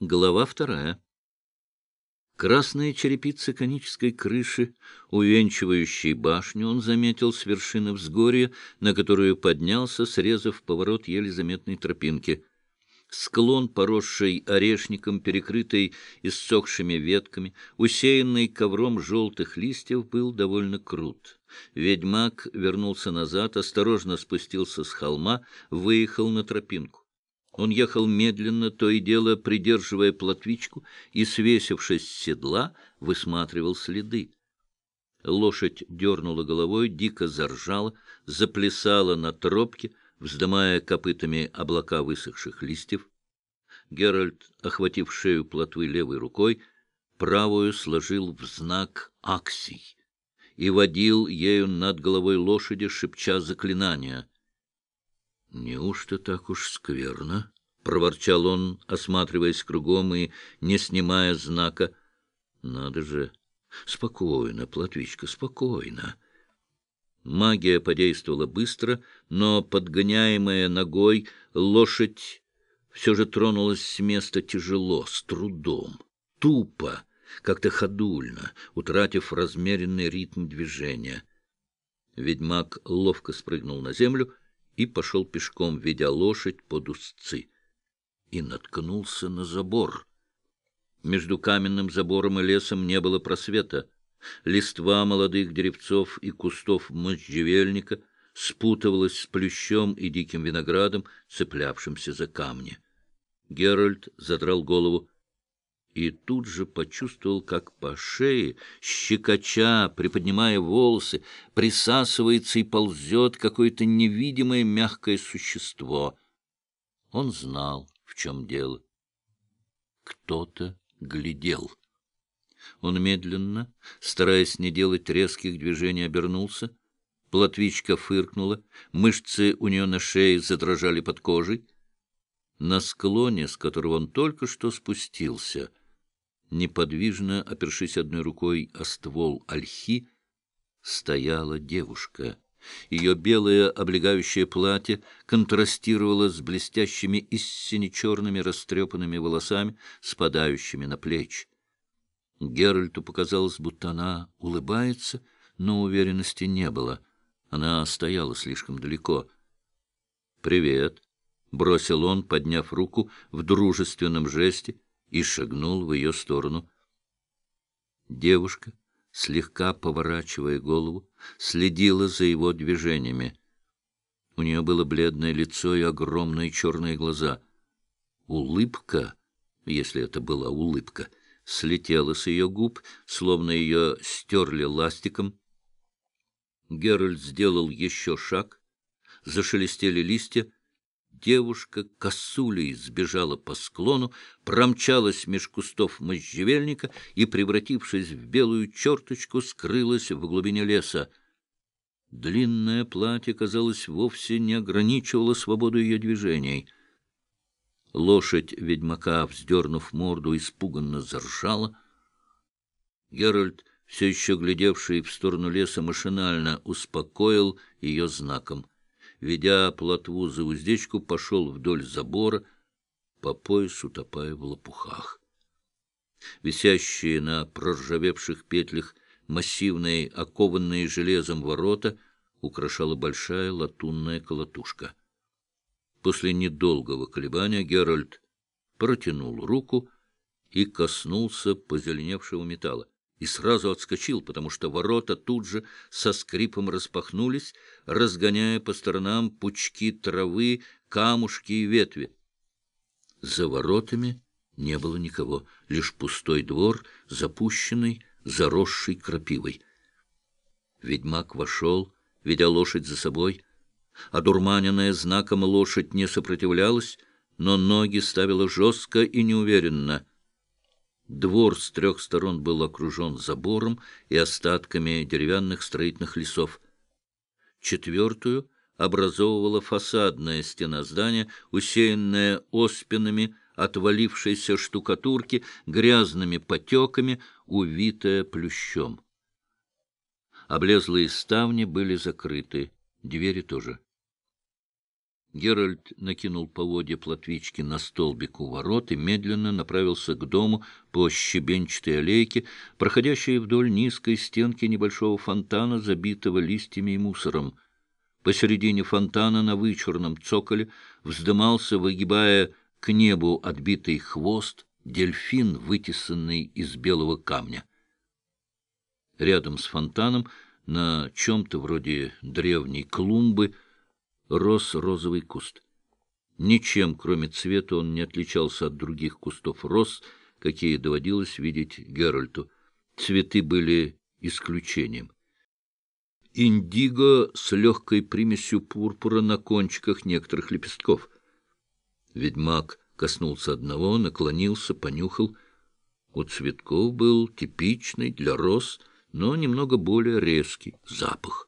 Глава вторая. Красные черепицы конической крыши, увенчивающей башню, он заметил с вершины взгорья, на которую поднялся, срезав поворот еле заметной тропинки. Склон, поросший орешником, перекрытый иссохшими ветками, усеянный ковром желтых листьев, был довольно крут. Ведьмак вернулся назад, осторожно спустился с холма, выехал на тропинку. Он ехал медленно, то и дело придерживая плотвичку, и, свесившись с седла, высматривал следы. Лошадь дернула головой, дико заржала, заплясала на тропке, вздымая копытами облака высохших листьев. Геральт, охватив шею плотвы левой рукой, правую сложил в знак аксий и водил ею над головой лошади, шепча заклинания — «Неужто так уж скверно?» — проворчал он, осматриваясь кругом и не снимая знака. «Надо же! Спокойно, Платвичка, спокойно!» Магия подействовала быстро, но, подгоняемая ногой, лошадь все же тронулась с места тяжело, с трудом, тупо, как-то ходульно, утратив размеренный ритм движения. Ведьмак ловко спрыгнул на землю — и пошел пешком, ведя лошадь под узцы. И наткнулся на забор. Между каменным забором и лесом не было просвета. Листва молодых деревцов и кустов можжевельника спутывалась с плющом и диким виноградом, цеплявшимся за камни. Геральт задрал голову и тут же почувствовал, как по шее, щекоча, приподнимая волосы, присасывается и ползет какое-то невидимое мягкое существо. Он знал, в чем дело. Кто-то глядел. Он медленно, стараясь не делать резких движений, обернулся. Платвичка фыркнула, мышцы у нее на шее задрожали под кожей. На склоне, с которого он только что спустился, неподвижно опершись одной рукой о ствол ольхи, стояла девушка. Ее белое облегающее платье контрастировало с блестящими и сине-черными растрепанными волосами, спадающими на плечи. Геральту показалось, будто она улыбается, но уверенности не было. Она стояла слишком далеко. «Привет», — бросил он, подняв руку в дружественном жесте, — и шагнул в ее сторону. Девушка, слегка поворачивая голову, следила за его движениями. У нее было бледное лицо и огромные черные глаза. Улыбка, если это была улыбка, слетела с ее губ, словно ее стерли ластиком. Геральт сделал еще шаг, зашелестели листья, Девушка косулей сбежала по склону, промчалась меж кустов можжевельника и, превратившись в белую черточку, скрылась в глубине леса. Длинное платье, казалось, вовсе не ограничивало свободу ее движений. Лошадь ведьмака, вздернув морду, испуганно заржала. Геральт, все еще глядевший в сторону леса, машинально успокоил ее знаком — ведя плотву за уздечку, пошел вдоль забора, по пояс утопая в лопухах. Висящие на проржавевших петлях массивные, окованные железом ворота украшала большая латунная колотушка. После недолгого колебания Геральт протянул руку и коснулся позеленевшего металла и сразу отскочил, потому что ворота тут же со скрипом распахнулись, разгоняя по сторонам пучки травы, камушки и ветви. За воротами не было никого, лишь пустой двор, запущенный, заросший крапивой. Ведьмак вошел, ведя лошадь за собой. Одурманенная знаком лошадь не сопротивлялась, но ноги ставила жестко и неуверенно — Двор с трех сторон был окружен забором и остатками деревянных строительных лесов. Четвертую образовывала фасадная стена здания, усеянная оспинами отвалившейся штукатурки, грязными потеками, увитая плющом. Облезлые ставни были закрыты, двери тоже. Геральт накинул поводья плотвички на столбик у ворот и медленно направился к дому по щебенчатой аллейке, проходящей вдоль низкой стенки небольшого фонтана, забитого листьями и мусором. Посередине фонтана на вычурном цоколе вздымался, выгибая к небу отбитый хвост, дельфин, вытесанный из белого камня. Рядом с фонтаном, на чем-то вроде древней клумбы, рос розовый куст. Ничем, кроме цвета, он не отличался от других кустов роз, какие доводилось видеть Геральту. Цветы были исключением. Индиго с легкой примесью пурпура на кончиках некоторых лепестков. Ведьмак коснулся одного, наклонился, понюхал. У цветков был типичный для роз, но немного более резкий запах.